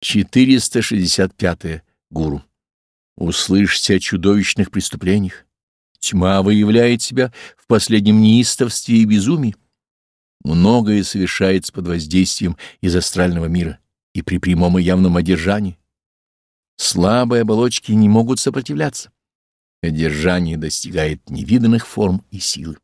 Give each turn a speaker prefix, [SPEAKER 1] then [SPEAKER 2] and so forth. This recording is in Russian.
[SPEAKER 1] 465. Гуру. Услышьте о чудовищных преступлениях. Тьма выявляет себя в последнем неистовстве и безумии. Многое совершается под воздействием из астрального мира и при прямом и явном одержании. Слабые оболочки не могут сопротивляться. Одержание достигает невиданных форм и силы.